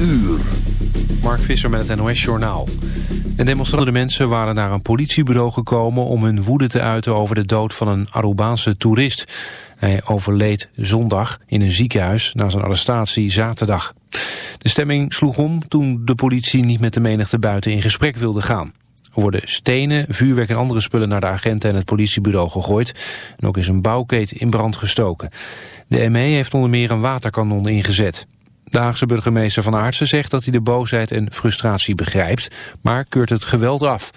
uur. Mark Visser met het NOS Journaal. En demonstrerende mensen waren naar een politiebureau gekomen... om hun woede te uiten over de dood van een Arubaanse toerist. Hij overleed zondag in een ziekenhuis na zijn arrestatie zaterdag. De stemming sloeg om toen de politie niet met de menigte buiten in gesprek wilde gaan. Er worden stenen, vuurwerk en andere spullen naar de agenten en het politiebureau gegooid. En ook is een bouwkeet in brand gestoken. De ME heeft onder meer een waterkanon ingezet. De Haagse burgemeester Van Aartsen zegt dat hij de boosheid en frustratie begrijpt, maar keurt het geweld af.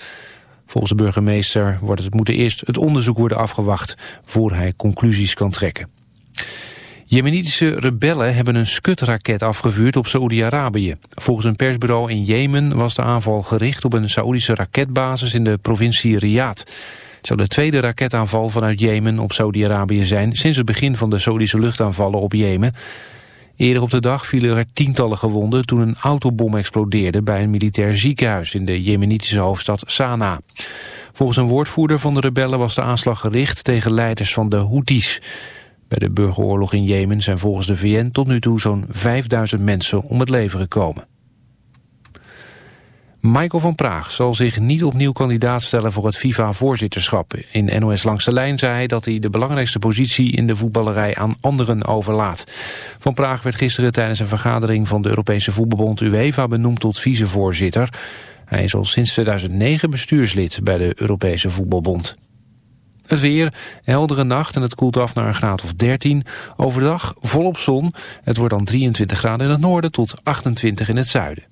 Volgens de burgemeester wordt het, moet eerst het onderzoek worden afgewacht voor hij conclusies kan trekken. Jemenitische rebellen hebben een skutraket afgevuurd op Saoedi-Arabië. Volgens een persbureau in Jemen was de aanval gericht op een Saoedische raketbasis in de provincie Riyadh. Het zou de tweede raketaanval vanuit Jemen op Saudi-Arabië zijn sinds het begin van de Saoedische luchtaanvallen op Jemen. Eerder op de dag vielen er tientallen gewonden toen een autobom explodeerde bij een militair ziekenhuis in de jemenitische hoofdstad Sanaa. Volgens een woordvoerder van de rebellen was de aanslag gericht tegen leiders van de Houthis. Bij de burgeroorlog in Jemen zijn volgens de VN tot nu toe zo'n 5000 mensen om het leven gekomen. Michael van Praag zal zich niet opnieuw kandidaat stellen voor het FIFA-voorzitterschap. In NOS Langs de Lijn zei hij dat hij de belangrijkste positie in de voetballerij aan anderen overlaat. Van Praag werd gisteren tijdens een vergadering van de Europese voetbalbond UEFA benoemd tot vicevoorzitter. Hij is al sinds 2009 bestuurslid bij de Europese voetbalbond. Het weer, heldere nacht en het koelt af naar een graad of 13. Overdag volop zon. Het wordt dan 23 graden in het noorden tot 28 in het zuiden.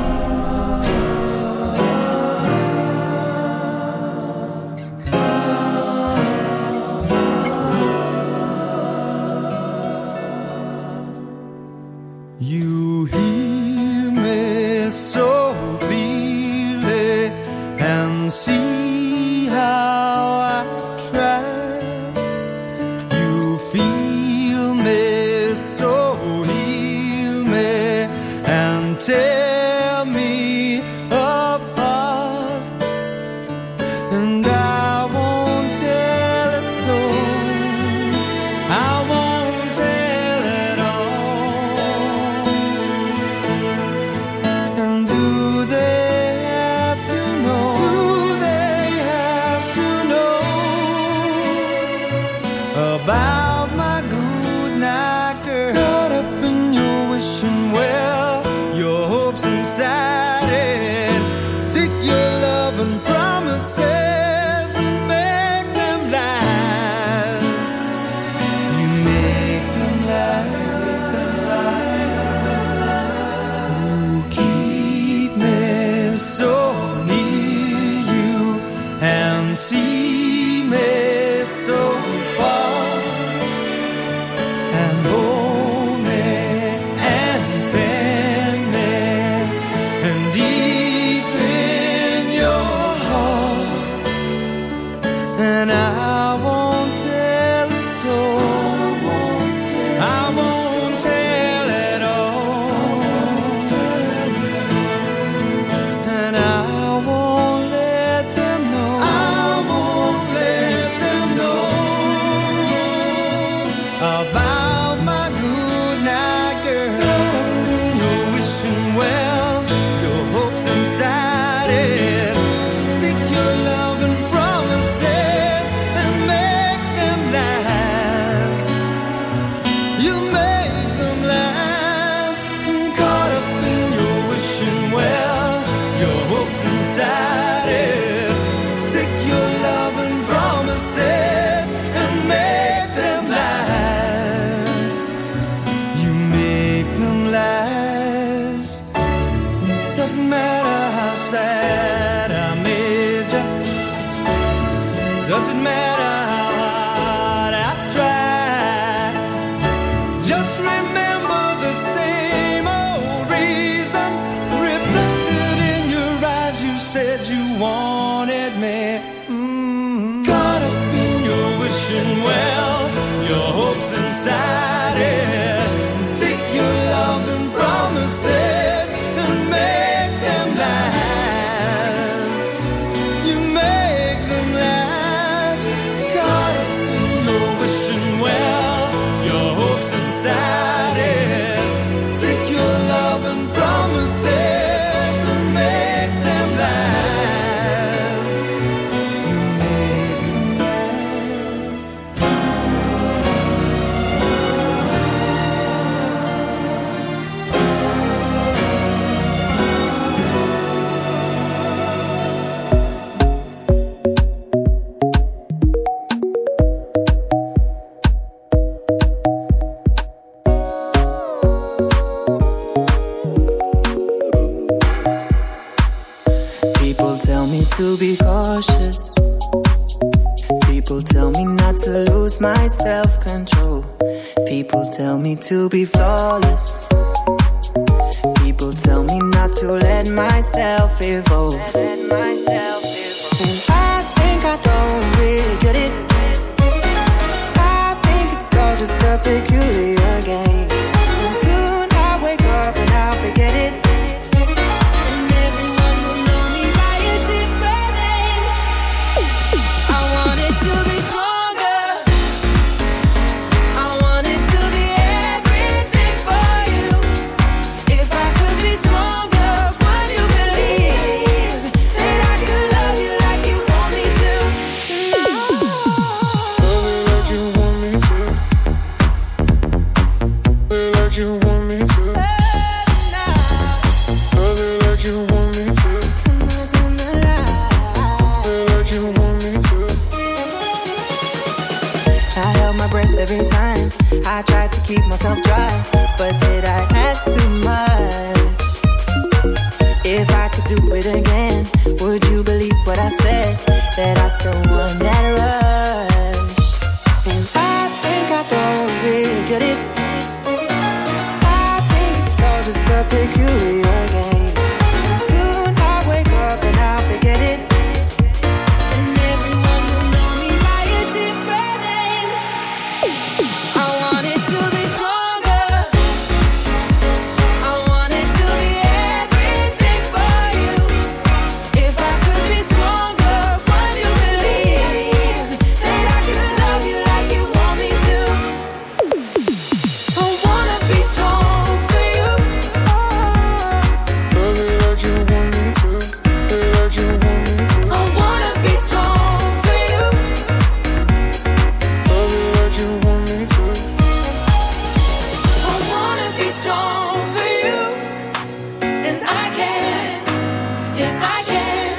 Yes, I can.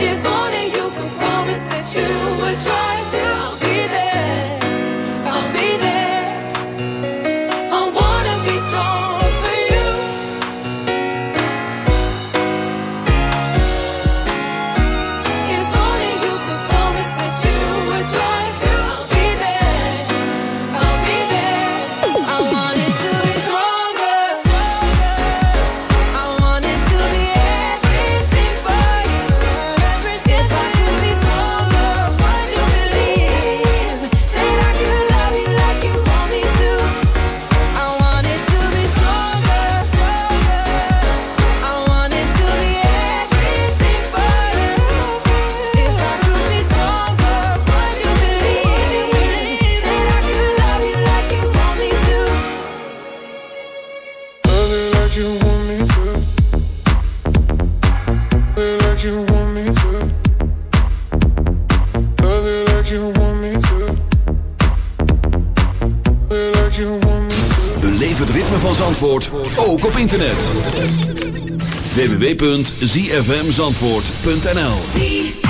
If only you could promise that you would try to. www.zfmzandvoort.nl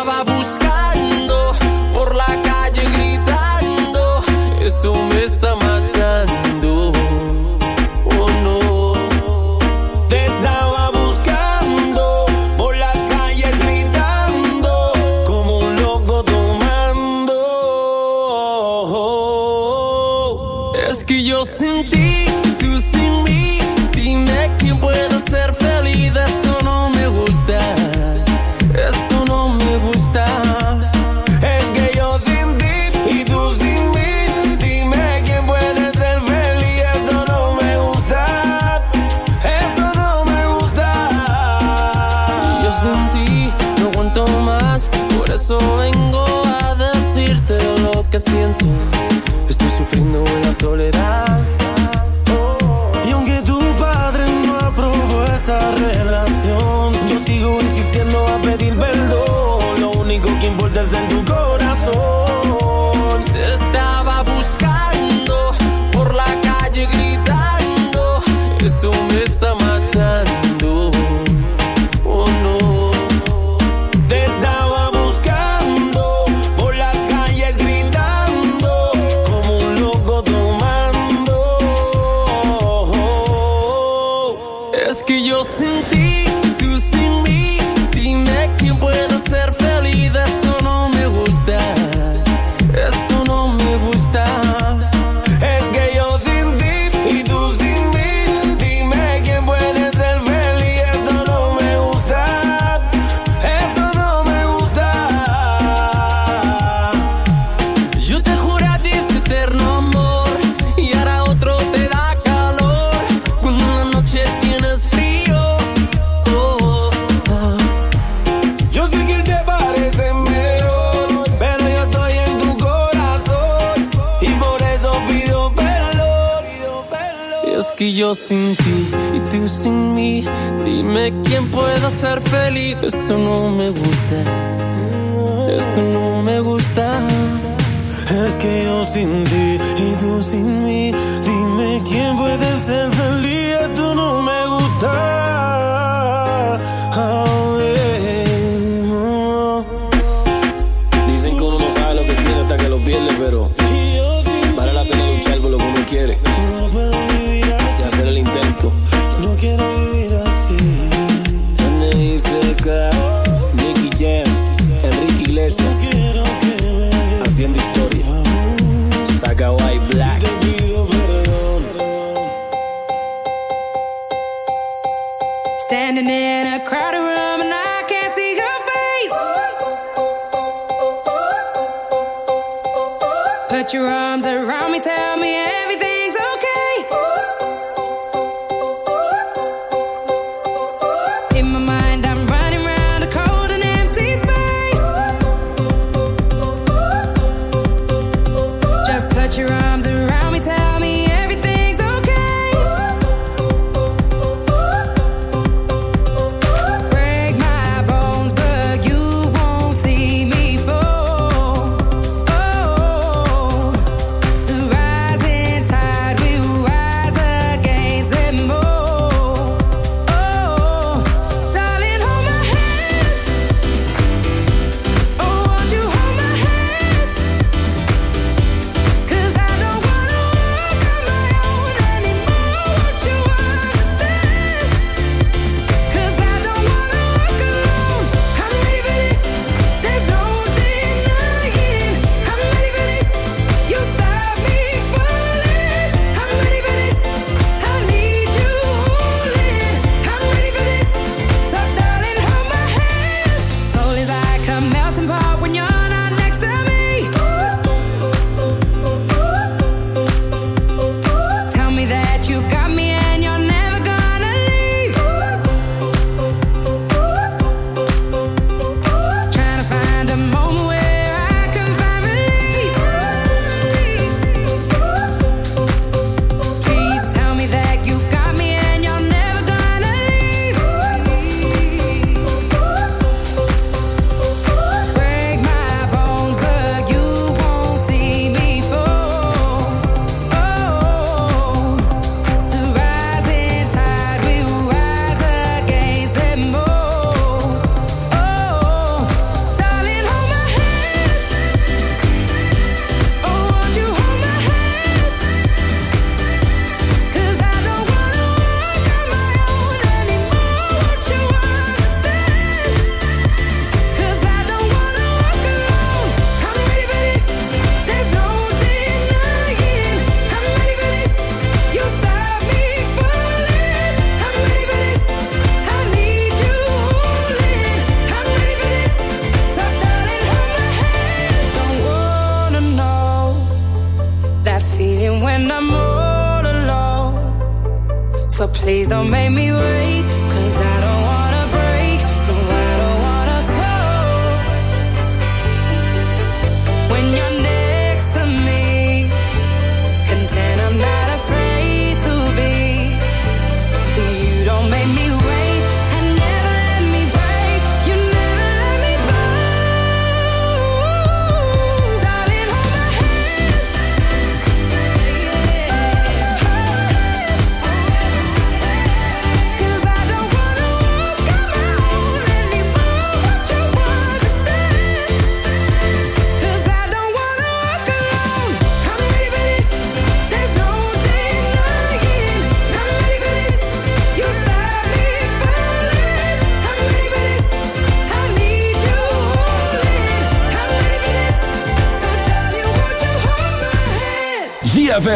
Put your arms around me, tell me everything's okay.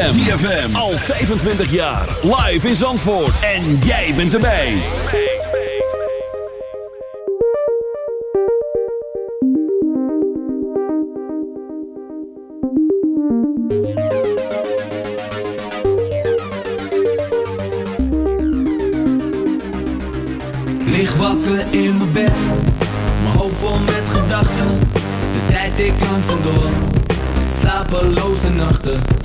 ZFM. ZFM. Al 25 jaar. Live in Zandvoort. En jij bent erbij. Lig wakker in mijn bed, mijn hoofd vol met gedachten. De tijd ik langzaam door, slapeloze nachten.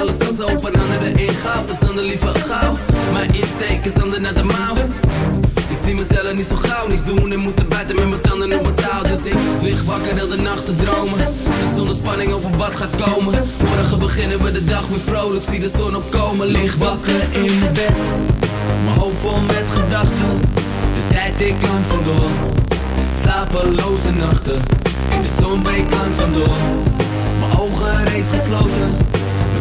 Alles kan zo veranderen in goud. Dus dan de liever gauw. Mijn insteek is dan naar de mouw. Ik zie mezelf niet zo gauw, niets doen en moeten buiten met mijn tanden op mijn touw. Dus ik lig wakker heel de nacht te dromen. Zonder spanning over wat gaat komen. Morgen beginnen we de dag weer vrolijk, zie de zon opkomen. Lig wakker in mijn bed, mijn hoofd vol met gedachten. De tijd ik langzaam door, slapeloze nachten. In de zon breekt langzaam door, mijn ogen reeds gesloten.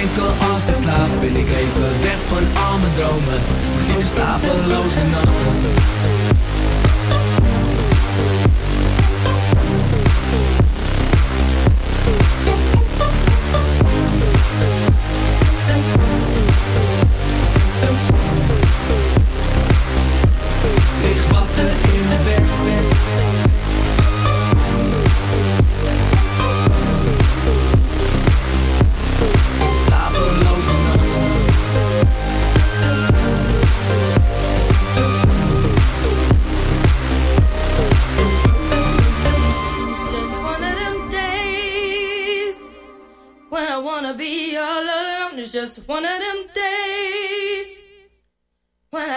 denken als ik slaap ben ik even weg van al mijn dromen. Heb slapeloze nachten.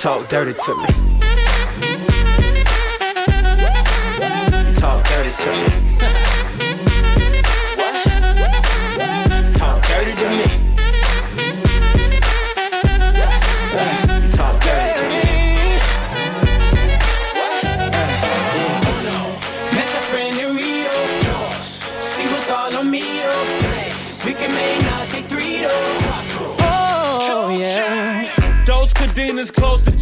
talk dirty to me. You talk dirty to me. Talk dirty to me. Talk dirty to me. Met your friend in Rio. She was all on me. oh. We can make now say three Oh, yeah. Those cadenas close to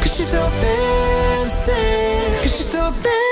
Cause she's so fancy, cause she's so fancy.